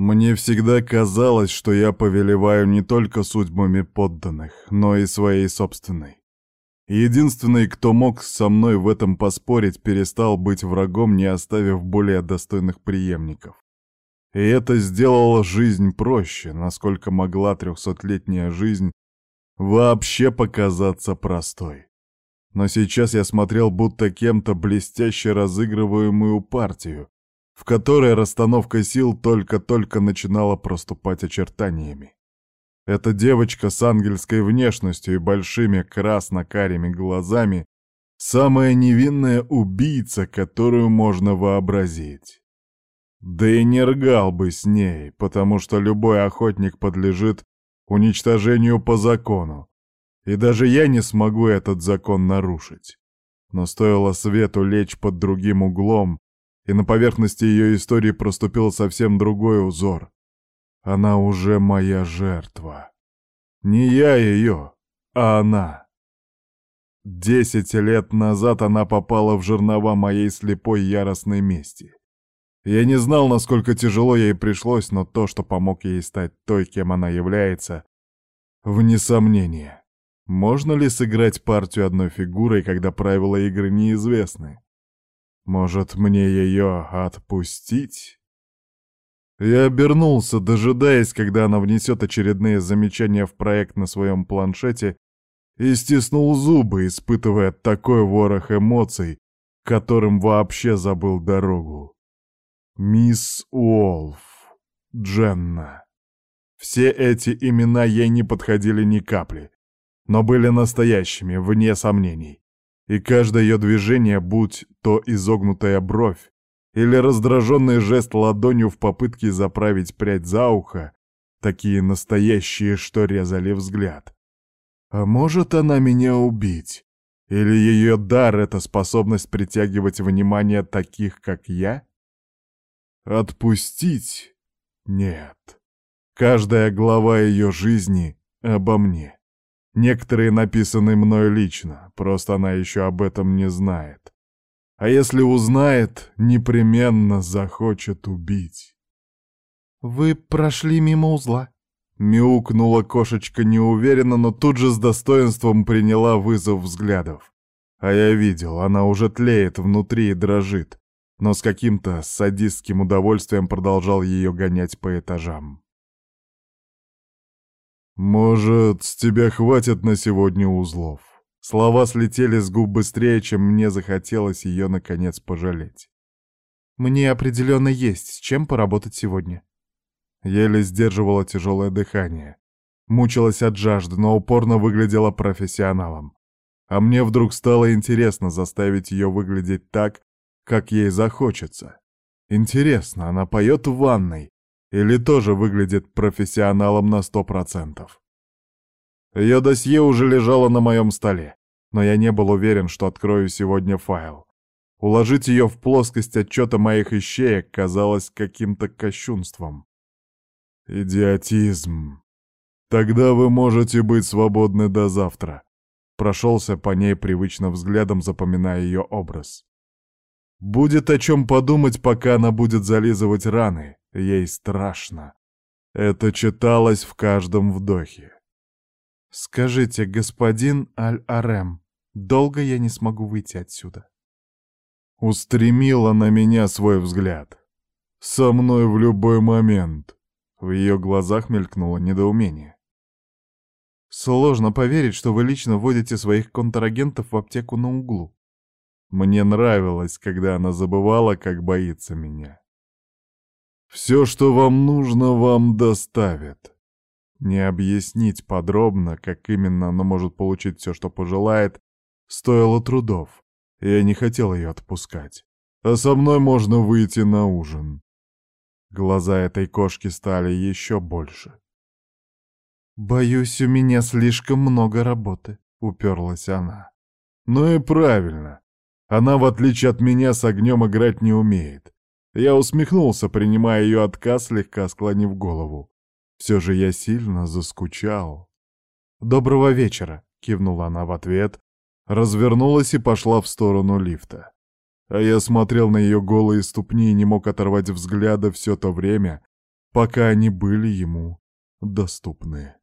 Мне всегда казалось, что я повелеваю не только судьбами подданных, но и своей собственной. Единственный, кто мог со мной в этом поспорить, перестал быть врагом, не оставив более достойных преемников. И это сделало жизнь проще, насколько могла трехсотлетняя жизнь вообще показаться простой. Но сейчас я смотрел будто кем-то блестяще разыгрываемую партию, в которой расстановка сил только-только начинала проступать очертаниями. Эта девочка с ангельской внешностью и большими красно-карими глазами — самая невинная убийца, которую можно вообразить. Да и не ргал бы с ней, потому что любой охотник подлежит уничтожению по закону, и даже я не смогу этот закон нарушить. Но стоило свету лечь под другим углом, и на поверхности ее истории проступил совсем другой узор. Она уже моя жертва. Не я ее, а она. Десять лет назад она попала в жернова моей слепой яростной мести. Я не знал, насколько тяжело ей пришлось, но то, что помог ей стать той, кем она является, вне сомнения. Можно ли сыграть партию одной фигурой, когда правила игры неизвестны? Может, мне ее отпустить? Я обернулся, дожидаясь, когда она внесет очередные замечания в проект на своем планшете, и стиснул зубы, испытывая такой ворох эмоций, которым вообще забыл дорогу. Мисс Уолф, Дженна. Все эти имена ей не подходили ни капли, но были настоящими, вне сомнений. И каждое ее движение, будь то изогнутая бровь, или раздраженный жест ладонью в попытке заправить прядь за ухо, такие настоящие, что резали взгляд. А может она меня убить? Или ее дар — это способность притягивать внимание таких, как я? Отпустить? Нет. Каждая глава ее жизни обо мне. Некоторые написаны мной лично, просто она еще об этом не знает. А если узнает, непременно захочет убить. «Вы прошли мимо узла», — мяукнула кошечка неуверенно, но тут же с достоинством приняла вызов взглядов. А я видел, она уже тлеет внутри и дрожит, но с каким-то садистским удовольствием продолжал ее гонять по этажам. «Может, с тебя хватит на сегодня узлов?» Слова слетели с губ быстрее, чем мне захотелось ее наконец пожалеть. «Мне определенно есть с чем поработать сегодня». Еле сдерживала тяжелое дыхание. Мучилась от жажды, но упорно выглядела профессионалом. А мне вдруг стало интересно заставить ее выглядеть так, как ей захочется. Интересно, она поет в ванной или тоже выглядит профессионалом на сто процентов? Ее досье уже лежало на моем столе, но я не был уверен, что открою сегодня файл. Уложить ее в плоскость отчета моих ищеек казалось каким-то кощунством. Идиотизм. Тогда вы можете быть свободны до завтра. Прошелся по ней привычно взглядом, запоминая ее образ. Будет о чем подумать, пока она будет зализывать раны. Ей страшно. Это читалось в каждом вдохе. «Скажите, господин Аль-Арем, долго я не смогу выйти отсюда?» Устремила на меня свой взгляд. «Со мной в любой момент». В ее глазах мелькнуло недоумение. «Сложно поверить, что вы лично водите своих контрагентов в аптеку на углу». Мне нравилось, когда она забывала, как боится меня. «Все, что вам нужно, вам доставят. Не объяснить подробно, как именно она может получить все, что пожелает, стоило трудов. Я не хотел ее отпускать. А со мной можно выйти на ужин. Глаза этой кошки стали еще больше. «Боюсь, у меня слишком много работы», — уперлась она. «Ну и правильно. Она, в отличие от меня, с огнем играть не умеет». Я усмехнулся, принимая ее отказ, слегка склонив голову. Все же я сильно заскучал. «Доброго вечера!» — кивнула она в ответ, развернулась и пошла в сторону лифта. А я смотрел на ее голые ступни и не мог оторвать взгляда все то время, пока они были ему доступны.